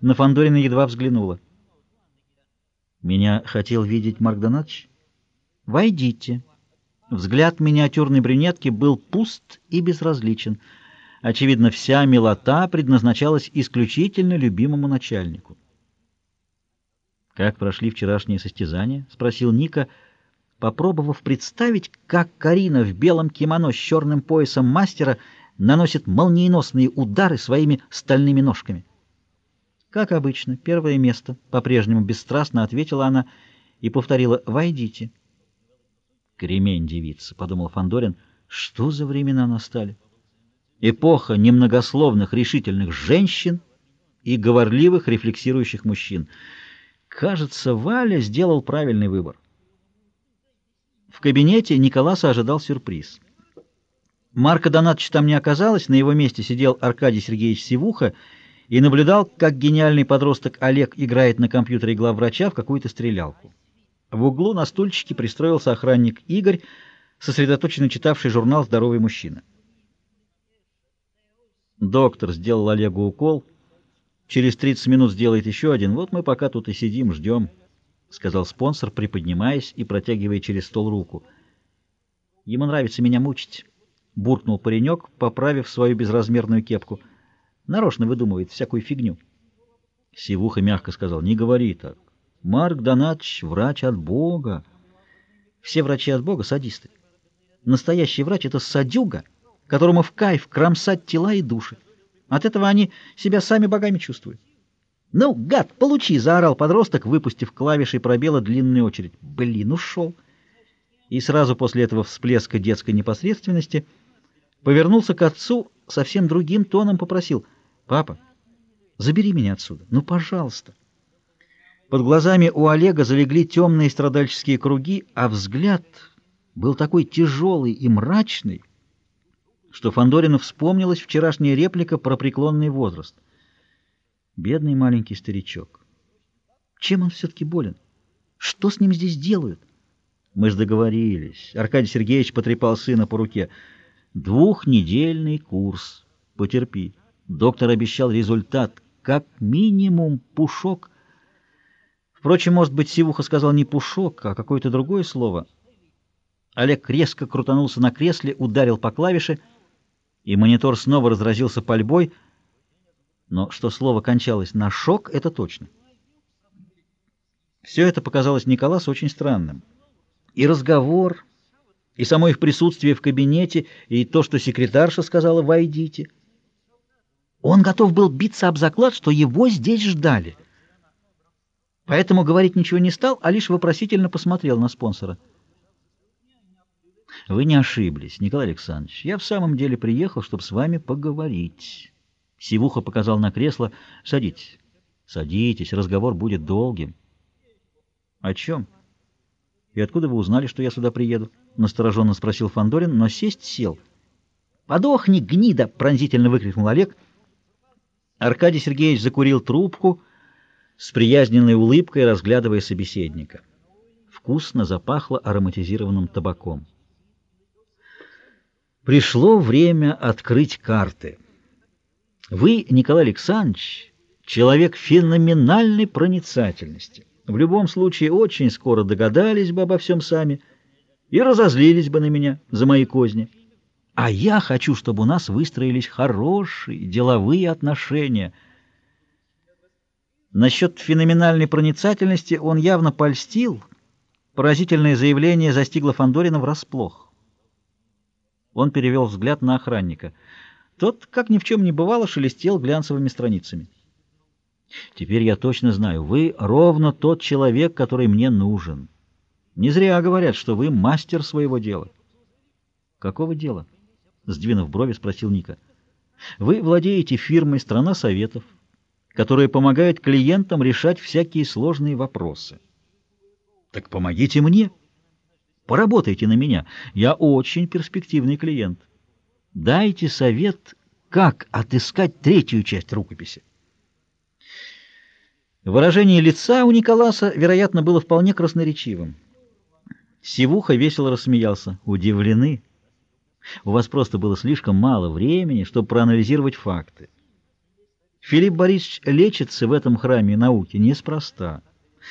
На Фандорина едва взглянула. «Меня хотел видеть Марк Донатович?» «Войдите». Взгляд миниатюрной брюнетки был пуст и безразличен. Очевидно, вся милота предназначалась исключительно любимому начальнику. «Как прошли вчерашние состязания?» — спросил Ника, попробовав представить, как Карина в белом кимоно с черным поясом мастера наносит молниеносные удары своими стальными ножками. «Как обычно, первое место», — по-прежнему бесстрастно ответила она и повторила «Войдите». «Кремень девица», — подумал Фандорин, — «что за времена настали?» Эпоха немногословных решительных женщин и говорливых рефлексирующих мужчин. Кажется, Валя сделал правильный выбор. В кабинете Николаса ожидал сюрприз. Марка Донатовича там не оказалось, на его месте сидел Аркадий Сергеевич Сивуха и наблюдал, как гениальный подросток Олег играет на компьютере главврача в какую-то стрелялку. В углу на стульчике пристроился охранник Игорь, сосредоточенно читавший журнал «Здоровый мужчина». Доктор сделал Олегу укол. Через 30 минут сделает еще один. Вот мы пока тут и сидим, ждем, — сказал спонсор, приподнимаясь и протягивая через стол руку. Ему нравится меня мучить, — буркнул паренек, поправив свою безразмерную кепку. Нарочно выдумывает всякую фигню. Сивуха мягко сказал, — не говори так. Марк Донатович — врач от Бога. Все врачи от Бога — садисты. Настоящий врач — это садюга, которому в кайф кромсать тела и души. От этого они себя сами богами чувствуют. «Ну, гад, получи!» — заорал подросток, выпустив клавишей пробела длинную очередь. «Блин, ушел!» И сразу после этого всплеска детской непосредственности повернулся к отцу, совсем другим тоном попросил. «Папа, забери меня отсюда, ну, пожалуйста!» Под глазами у Олега залегли темные страдальческие круги, а взгляд был такой тяжелый и мрачный, что Фандорину вспомнилась вчерашняя реплика про преклонный возраст. Бедный маленький старичок. Чем он все-таки болен? Что с ним здесь делают? Мы же договорились. Аркадий Сергеевич потрепал сына по руке. Двухнедельный курс. Потерпи. Доктор обещал результат. Как минимум пушок Впрочем, может быть, Сивуха сказал не пушок, а какое-то другое слово. Олег резко крутанулся на кресле, ударил по клавише, и монитор снова разразился пальбой, но что слово кончалось на «шок» — это точно. Все это показалось Николасу очень странным. И разговор, и само их присутствие в кабинете, и то, что секретарша сказала «войдите». Он готов был биться об заклад, что его здесь ждали — Поэтому говорить ничего не стал, а лишь вопросительно посмотрел на спонсора. Вы не ошиблись, Николай Александрович. Я в самом деле приехал, чтобы с вами поговорить. Сивуха показал на кресло. Садитесь. Садитесь, разговор будет долгим. О чем? И откуда вы узнали, что я сюда приеду? Настороженно спросил Фандорин, но сесть сел. Подохни, гнида! Пронзительно выкрикнул Олег. Аркадий Сергеевич закурил трубку с приязненной улыбкой разглядывая собеседника. Вкусно запахло ароматизированным табаком. Пришло время открыть карты. Вы, Николай Александрович, человек феноменальной проницательности. В любом случае, очень скоро догадались бы обо всем сами и разозлились бы на меня за мои козни. А я хочу, чтобы у нас выстроились хорошие деловые отношения — Насчет феноменальной проницательности он явно польстил. Поразительное заявление застигло Фандорина врасплох. Он перевел взгляд на охранника. Тот, как ни в чем не бывало, шелестел глянцевыми страницами. «Теперь я точно знаю, вы ровно тот человек, который мне нужен. Не зря говорят, что вы мастер своего дела». «Какого дела?» — сдвинув брови, спросил Ника. «Вы владеете фирмой «Страна Советов», которая помогает клиентам решать всякие сложные вопросы. Так помогите мне. Поработайте на меня. Я очень перспективный клиент. Дайте совет, как отыскать третью часть рукописи. Выражение лица у Николаса, вероятно, было вполне красноречивым. Сивуха весело рассмеялся. Удивлены? У вас просто было слишком мало времени, чтобы проанализировать факты. Филипп Борисович лечится в этом храме науки неспроста.